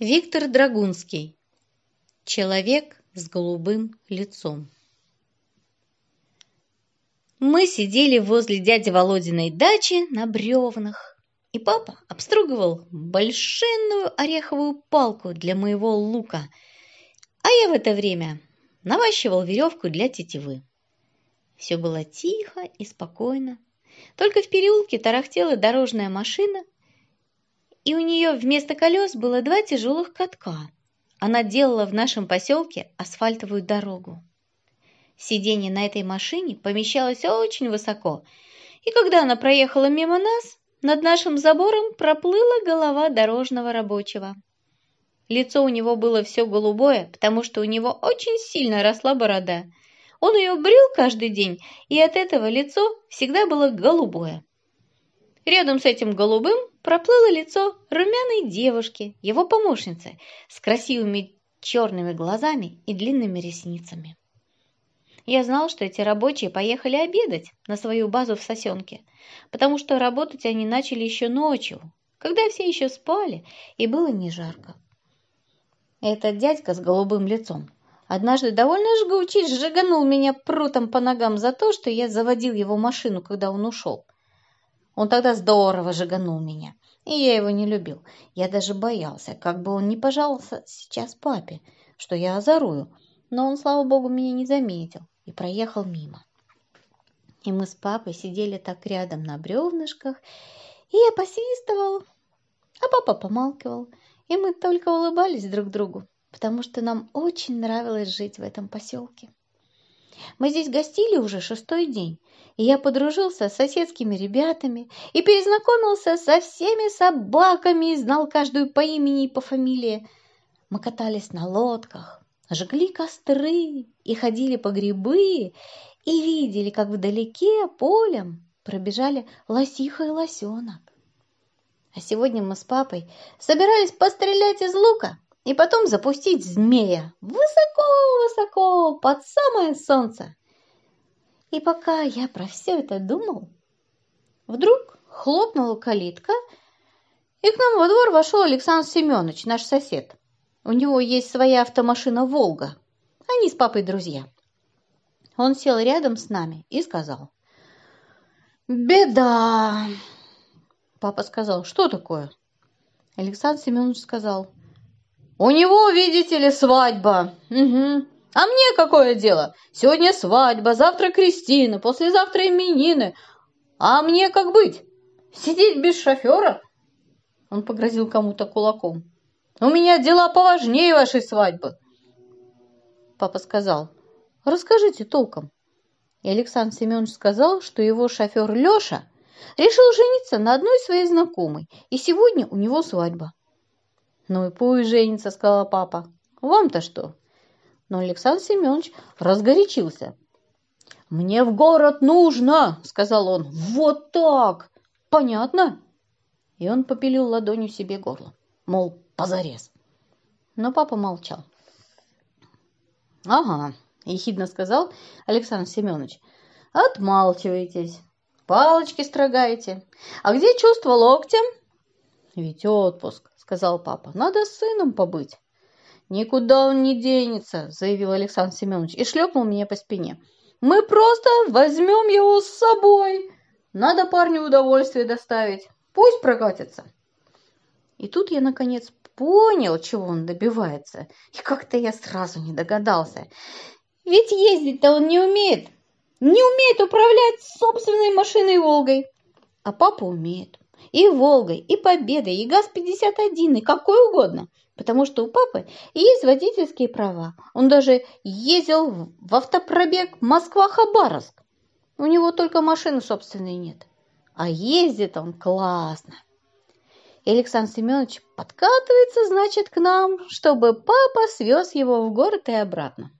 Виктор Драгунский. Человек с голубым лицом. Мы сидели возле дяди Володиной дачи на бревнах, и папа обстругивал большенную ореховую палку для моего лука, а я в это время наващивал веревку для тетивы. Все было тихо и спокойно. Только в переулке тарахтела дорожная машина, и у нее вместо колес было два тяжелых катка. Она делала в нашем поселке асфальтовую дорогу. Сиденье на этой машине помещалось очень высоко, и когда она проехала мимо нас, над нашим забором проплыла голова дорожного рабочего. Лицо у него было все голубое, потому что у него очень сильно росла борода. Он ее брил каждый день, и от этого лицо всегда было голубое. Рядом с этим голубым проплыло лицо румяной девушки, его помощницы, с красивыми черными глазами и длинными ресницами. Я знал, что эти рабочие поехали обедать на свою базу в Сосенке, потому что работать они начали еще ночью, когда все еще спали и было не жарко. Этот дядька с голубым лицом однажды довольно жгучий сжиганул меня прутом по ногам за то, что я заводил его машину, когда он ушел. Он тогда здорово жиганул меня, и я его не любил. Я даже боялся, как бы он не пожаловался сейчас папе, что я озорую, но он, слава богу, меня не заметил и проехал мимо. И мы с папой сидели так рядом на бревнышках, и я посвистывал, а папа помалкивал, и мы только улыбались друг другу, потому что нам очень нравилось жить в этом поселке. Мы здесь гостили уже шестой день, и я подружился с соседскими ребятами и перезнакомился со всеми собаками и знал каждую по имени и по фамилии. Мы катались на лодках, жгли костры и ходили по грибы, и видели, как вдалеке полем пробежали лосиха и лосенок. А сегодня мы с папой собирались пострелять из лука и потом запустить змея высоко-высоко под самое солнце. И пока я про все это думал, вдруг хлопнула калитка, и к нам во двор вошел Александр Семенович, наш сосед. У него есть своя автомашина «Волга». Они с папой друзья. Он сел рядом с нами и сказал. «Беда!» Папа сказал, что такое? Александр Семенович сказал, у него, видите ли, свадьба. Угу. А мне какое дело? Сегодня свадьба, завтра Кристина, послезавтра именины. А мне как быть? Сидеть без шофера? Он погрозил кому-то кулаком. У меня дела поважнее вашей свадьбы. Папа сказал, расскажите толком. И Александр Семенович сказал, что его шофер Леша решил жениться на одной своей знакомой, и сегодня у него свадьба. «Ну и пусть женится», — сказал папа. «Вам-то что?» Но Александр Семенович разгорячился. «Мне в город нужно!» — сказал он. «Вот так! Понятно?» И он попилил ладонью себе горло, мол, позарез. Но папа молчал. «Ага», — ехидно сказал Александр Семенович. «Отмалчиваетесь, палочки строгаете. А где чувство локтем?» «Ведь отпуск сказал папа. «Надо с сыном побыть». «Никуда он не денется», – заявил Александр Семенович и шлепнул меня по спине. «Мы просто возьмем его с собой. Надо парню удовольствие доставить. Пусть прокатится». И тут я, наконец, понял, чего он добивается. И как-то я сразу не догадался. Ведь ездить-то он не умеет. Не умеет управлять собственной машиной «Волгой». А папа умеет и Волгой, и Победой, и ГАЗ-51, и какой угодно. Потому что у папы есть водительские права. Он даже ездил в автопробег Москва-Хабаровск. У него только машины собственной нет. А ездит он классно. Александр Семенович подкатывается, значит, к нам, чтобы папа свез его в город и обратно.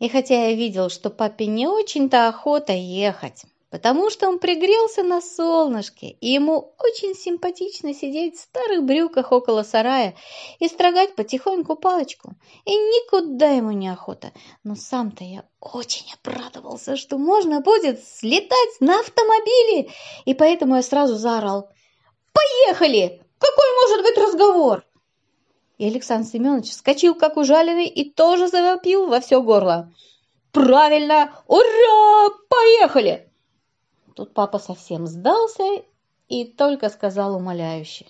И хотя я видел, что папе не очень-то охота ехать, потому что он пригрелся на солнышке, и ему очень симпатично сидеть в старых брюках около сарая и строгать потихоньку палочку, и никуда ему не охота. Но сам-то я очень обрадовался, что можно будет слетать на автомобиле, и поэтому я сразу заорал «Поехали! Какой может быть разговор?» И Александр Семенович вскочил, как ужаленный, и тоже завопил во все горло. «Правильно! Ура! Поехали!» Тут папа совсем сдался и только сказал умоляюще.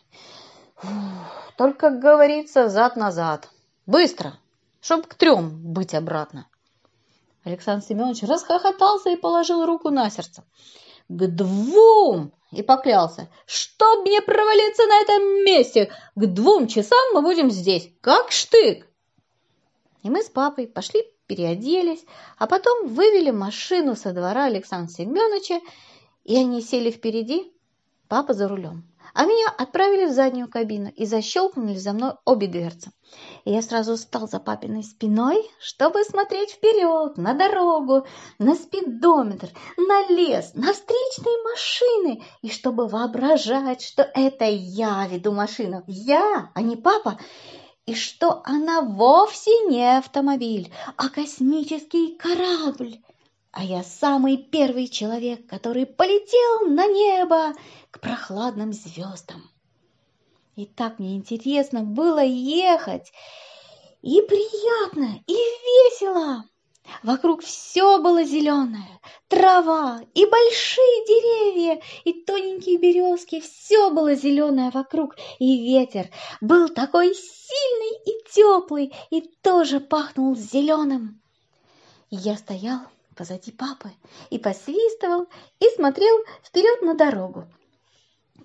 «Только, говорится, зад-назад. Быстро, чтоб к трем быть обратно». Александр Семенович расхохотался и положил руку на сердце. «К двум!» и поклялся, «Чтоб мне провалиться на этом месте! К двум часам мы будем здесь, как штык!» И мы с папой пошли переоделись, а потом вывели машину со двора Александра Семеновича, и они сели впереди, папа за рулем. А меня отправили в заднюю кабину и защелкнули за мной обе дверцы. И я сразу встал за папиной спиной, чтобы смотреть вперед, на дорогу, на спидометр, на лес, на встречные машины, и чтобы воображать, что это я веду машину. Я, а не папа и что она вовсе не автомобиль, а космический корабль. А я самый первый человек, который полетел на небо к прохладным звездам. И так мне интересно было ехать, и приятно, и весело. Вокруг все было зеленое, трава и большие деревья, и тоненькие березки, все было зеленое вокруг, и ветер был такой сильный и теплый, и тоже пахнул зеленым. Я стоял позади папы и посвистывал, и смотрел вперед на дорогу.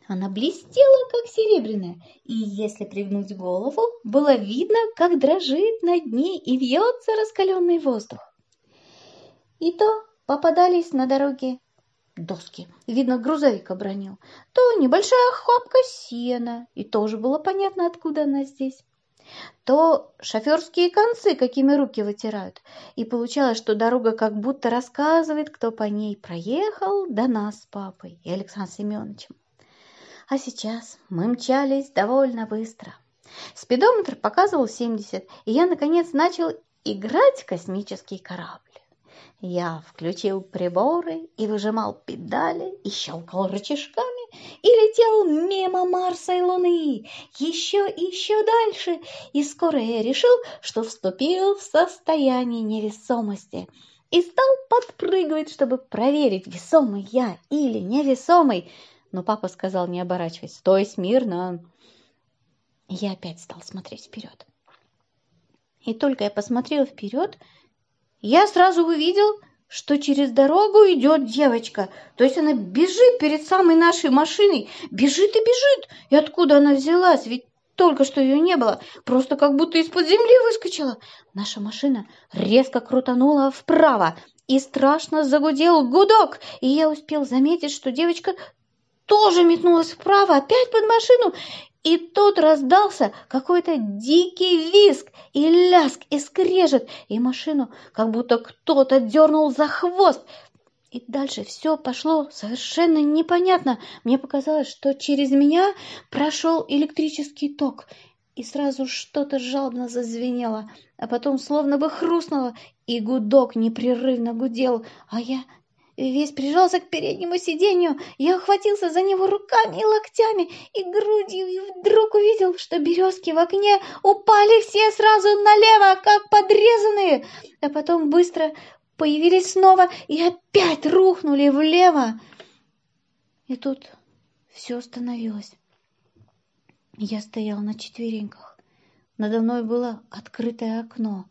Она блестела, как серебряная, и если пригнуть голову, было видно, как дрожит над ней и вьется раскаленный воздух. И то попадались на дороге доски. Видно, грузовик обронил. То небольшая охапка сена, и тоже было понятно, откуда она здесь. То шоферские концы, какими руки вытирают. И получалось, что дорога как будто рассказывает, кто по ней проехал до нас с папой и Александром Семеновичем. А сейчас мы мчались довольно быстро. Спидометр показывал 70, и я, наконец, начал играть в космический корабль. Я включил приборы и выжимал педали, и щелкал рычажками, и летел мимо Марса и Луны, еще и еще дальше, и скоро я решил, что вступил в состояние невесомости и стал подпрыгивать, чтобы проверить, весомый я или невесомый. Но папа сказал, не оборачиваясь, «Стой смирно!» Я опять стал смотреть вперед. И только я посмотрел вперед, я сразу увидел, что через дорогу идет девочка. То есть она бежит перед самой нашей машиной. Бежит и бежит. И откуда она взялась? Ведь только что ее не было. Просто как будто из-под земли выскочила. Наша машина резко крутанула вправо. И страшно загудел гудок. И я успел заметить, что девочка тоже метнулась вправо, опять под машину, и тут раздался какой-то дикий визг и ляск и скрежет, и машину как будто кто-то дернул за хвост. И дальше все пошло совершенно непонятно. Мне показалось, что через меня прошел электрический ток, и сразу что-то жалобно зазвенело, а потом словно бы хрустнуло, и гудок непрерывно гудел, а я Весь прижался к переднему сиденью, я ухватился за него руками и локтями и грудью, и вдруг увидел, что березки в окне упали все сразу налево, как подрезанные, а потом быстро появились снова и опять рухнули влево. И тут все остановилось. Я стоял на четвереньках. Надо мной было открытое окно,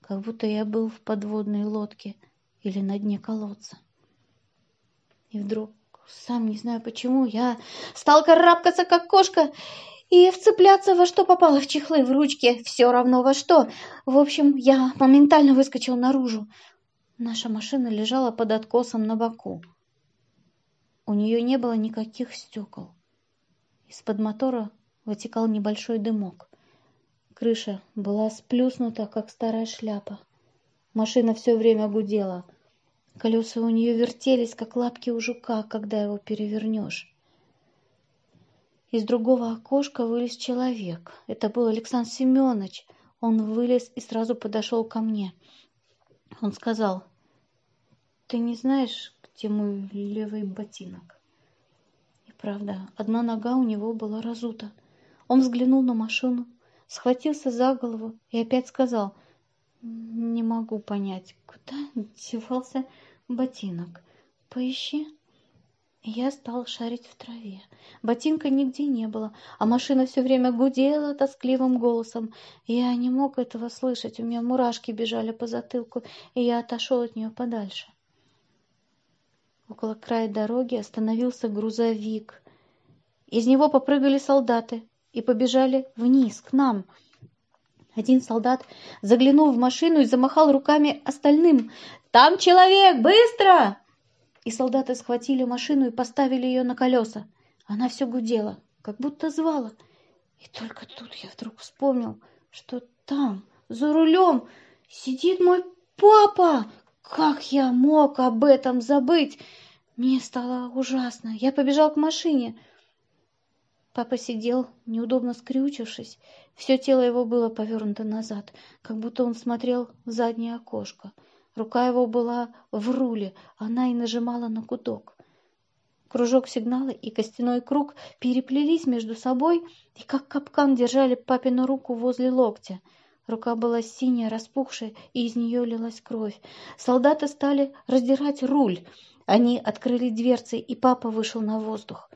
как будто я был в подводной лодке или на дне колодца. И вдруг, сам не знаю почему, я стал карабкаться, как кошка, и вцепляться во что попало в чехлы, в ручки, все равно во что. В общем, я моментально выскочил наружу. Наша машина лежала под откосом на боку. У нее не было никаких стекол. Из-под мотора вытекал небольшой дымок. Крыша была сплюснута, как старая шляпа. Машина все время гудела — Колеса у нее вертелись, как лапки у жука, когда его перевернешь. Из другого окошка вылез человек. Это был Александр Семенович. Он вылез и сразу подошел ко мне. Он сказал, «Ты не знаешь, где мой левый ботинок?» И правда, одна нога у него была разута. Он взглянул на машину, схватился за голову и опять сказал, «Не могу понять, куда девался ботинок? Поищи». Я стал шарить в траве. Ботинка нигде не было, а машина все время гудела тоскливым голосом. Я не мог этого слышать, у меня мурашки бежали по затылку, и я отошел от нее подальше. Около края дороги остановился грузовик. Из него попрыгали солдаты и побежали вниз, к нам. Один солдат заглянул в машину и замахал руками остальным. «Там человек! Быстро!» И солдаты схватили машину и поставили ее на колеса. Она все гудела, как будто звала. И только тут я вдруг вспомнил, что там, за рулем, сидит мой папа. Как я мог об этом забыть? Мне стало ужасно. Я побежал к машине. Папа сидел, неудобно скрючившись. Все тело его было повернуто назад, как будто он смотрел в заднее окошко. Рука его была в руле, она и нажимала на гудок. Кружок сигнала и костяной круг переплелись между собой и как капкан держали папину руку возле локтя. Рука была синяя, распухшая, и из нее лилась кровь. Солдаты стали раздирать руль. Они открыли дверцы, и папа вышел на воздух.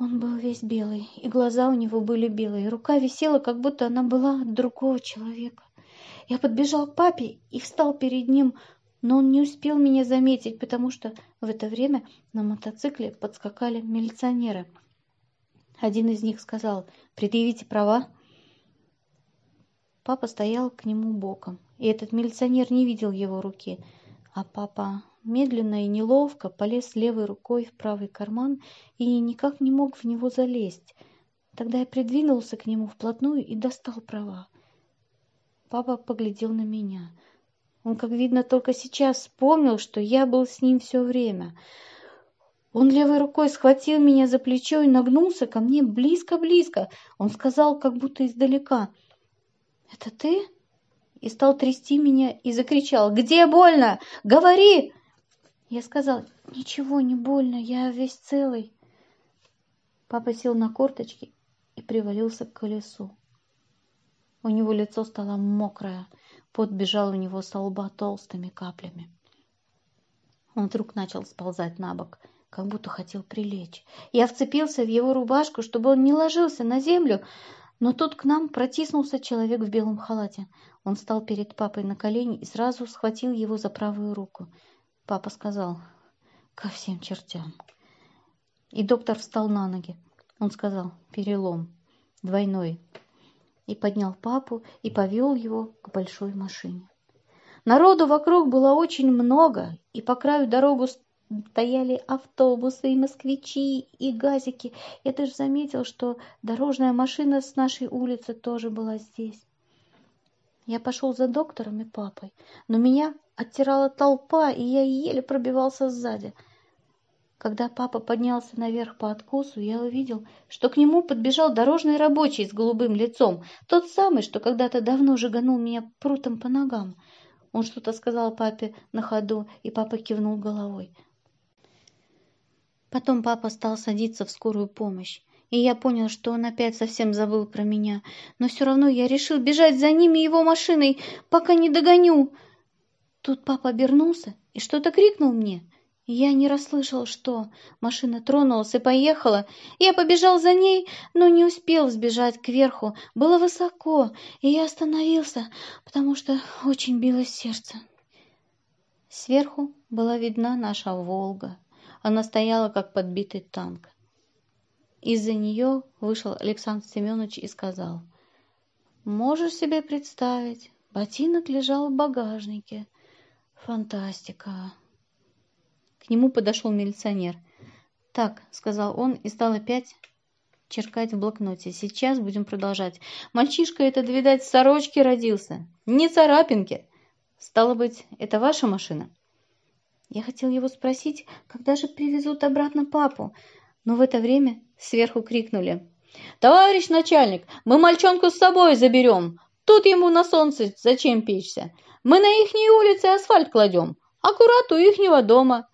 Он был весь белый, и глаза у него были белые. Рука висела, как будто она была от другого человека. Я подбежал к папе и встал перед ним, но он не успел меня заметить, потому что в это время на мотоцикле подскакали милиционеры. Один из них сказал «Предъявите права». Папа стоял к нему боком, и этот милиционер не видел его руки, а папа медленно и неловко полез левой рукой в правый карман и никак не мог в него залезть. Тогда я придвинулся к нему вплотную и достал права. Папа поглядел на меня. Он, как видно, только сейчас вспомнил, что я был с ним все время. Он левой рукой схватил меня за плечо и нагнулся ко мне близко-близко. Он сказал, как будто издалека. «Это ты?» И стал трясти меня и закричал. «Где больно? Говори!» Я сказал, «Ничего не больно, я весь целый». Папа сел на корточки и привалился к колесу. У него лицо стало мокрое, пот бежал у него со лба толстыми каплями. Он вдруг начал сползать на бок, как будто хотел прилечь. Я вцепился в его рубашку, чтобы он не ложился на землю, но тут к нам протиснулся человек в белом халате. Он стал перед папой на колени и сразу схватил его за правую руку. Папа сказал, ко всем чертям. И доктор встал на ноги. Он сказал, перелом, двойной, и поднял папу и повел его к большой машине. Народу вокруг было очень много, и по краю дорогу стояли автобусы и москвичи и газики. Я даже заметил, что дорожная машина с нашей улицы тоже была здесь. Я пошел за доктором и папой, но меня оттирала толпа, и я еле пробивался сзади – когда папа поднялся наверх по откосу, я увидел, что к нему подбежал дорожный рабочий с голубым лицом, тот самый, что когда-то давно жиганул меня прутом по ногам. Он что-то сказал папе на ходу, и папа кивнул головой. Потом папа стал садиться в скорую помощь, и я понял, что он опять совсем забыл про меня. Но все равно я решил бежать за ними его машиной, пока не догоню. Тут папа обернулся и что-то крикнул мне. Я не расслышал, что. Машина тронулась и поехала. Я побежал за ней, но не успел сбежать кверху. Было высоко, и я остановился, потому что очень билось сердце. Сверху была видна наша «Волга». Она стояла, как подбитый танк. Из-за нее вышел Александр Семенович и сказал, «Можешь себе представить, ботинок лежал в багажнике. Фантастика!» К нему подошел милиционер. «Так», — сказал он и стал опять черкать в блокноте. «Сейчас будем продолжать. Мальчишка этот, видать, в сорочке родился. Не царапинки. Стало быть, это ваша машина?» Я хотел его спросить, когда же привезут обратно папу, но в это время сверху крикнули. «Товарищ начальник, мы мальчонку с собой заберем. Тут ему на солнце зачем печься? Мы на ихней улице асфальт кладем, аккурат у ихнего дома.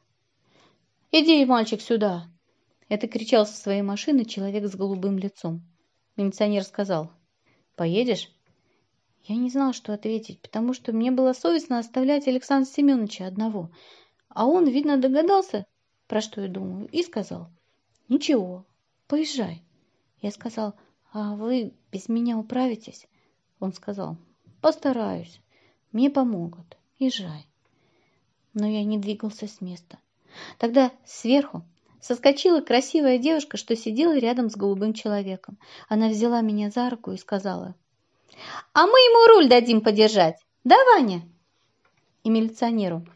«Иди, мальчик, сюда!» Это кричал со своей машины человек с голубым лицом. Милиционер сказал, Поедешь? Я не знал, что ответить, потому что мне было совестно оставлять Александра Семеновича одного. А он, видно, догадался, про что я думаю, и сказал, «Ничего, поезжай». Я сказал, «А вы без меня управитесь?» Он сказал, «Постараюсь, мне помогут, езжай». Но я не двигался с места. Тогда сверху соскочила красивая девушка, что сидела рядом с голубым человеком. Она взяла меня за руку и сказала, «А мы ему руль дадим подержать, да, Ваня?» И милиционеру,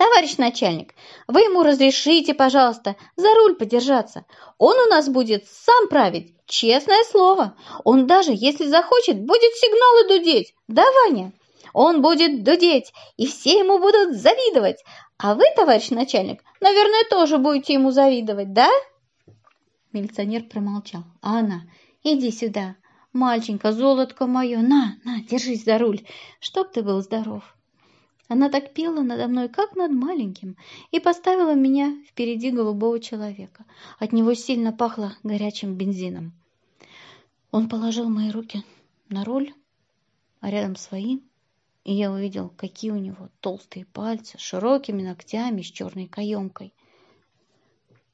«Товарищ начальник, вы ему разрешите, пожалуйста, за руль подержаться. Он у нас будет сам править, честное слово. Он даже, если захочет, будет сигналы дудеть. Да, Ваня? Он будет дудеть, и все ему будут завидовать. А вы, товарищ начальник, наверное, тоже будете ему завидовать, да?» Милиционер промолчал. А она, иди сюда, мальченька, золотко мое, на, на, держись за руль, чтоб ты был здоров. Она так пела надо мной, как над маленьким, и поставила меня впереди голубого человека. От него сильно пахло горячим бензином. Он положил мои руки на руль, а рядом свои, и я увидел, какие у него толстые пальцы широкими ногтями с черной каемкой.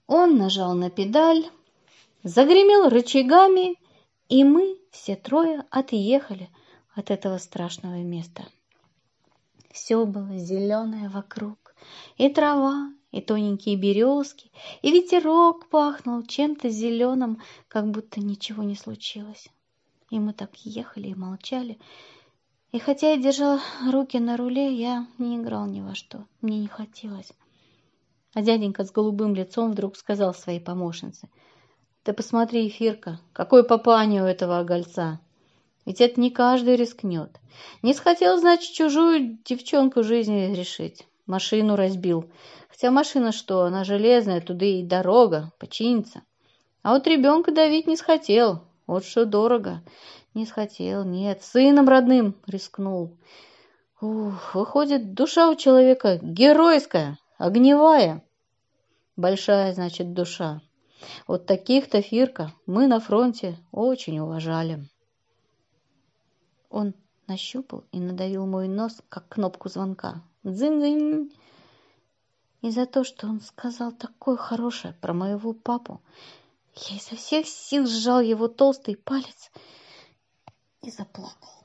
Он нажал на педаль, загремел рычагами, и мы все трое отъехали от этого страшного места. Все было зеленое вокруг, и трава, и тоненькие березки, и ветерок пахнул чем-то зеленым, как будто ничего не случилось. И мы так ехали и молчали. И хотя я держала руки на руле, я не играл ни во что, мне не хотелось. А дяденька с голубым лицом вдруг сказал своей помощнице, «Ты посмотри, Эфирка, какой папаня у этого огольца!» Ведь это не каждый рискнет. Не схотел, значит, чужую девчонку жизни решить. Машину разбил. Хотя машина что, она железная, туда и дорога, починится. А вот ребенка давить не схотел. Вот что дорого. Не схотел, нет, сыном родным рискнул. Ух, выходит, душа у человека геройская, огневая. Большая, значит, душа. Вот таких-то, Фирка, мы на фронте очень уважали. Он нащупал и надавил мой нос, как кнопку звонка. Дзынь-дзынь! И за то, что он сказал такое хорошее про моего папу, я изо всех сил сжал его толстый палец и заплакал.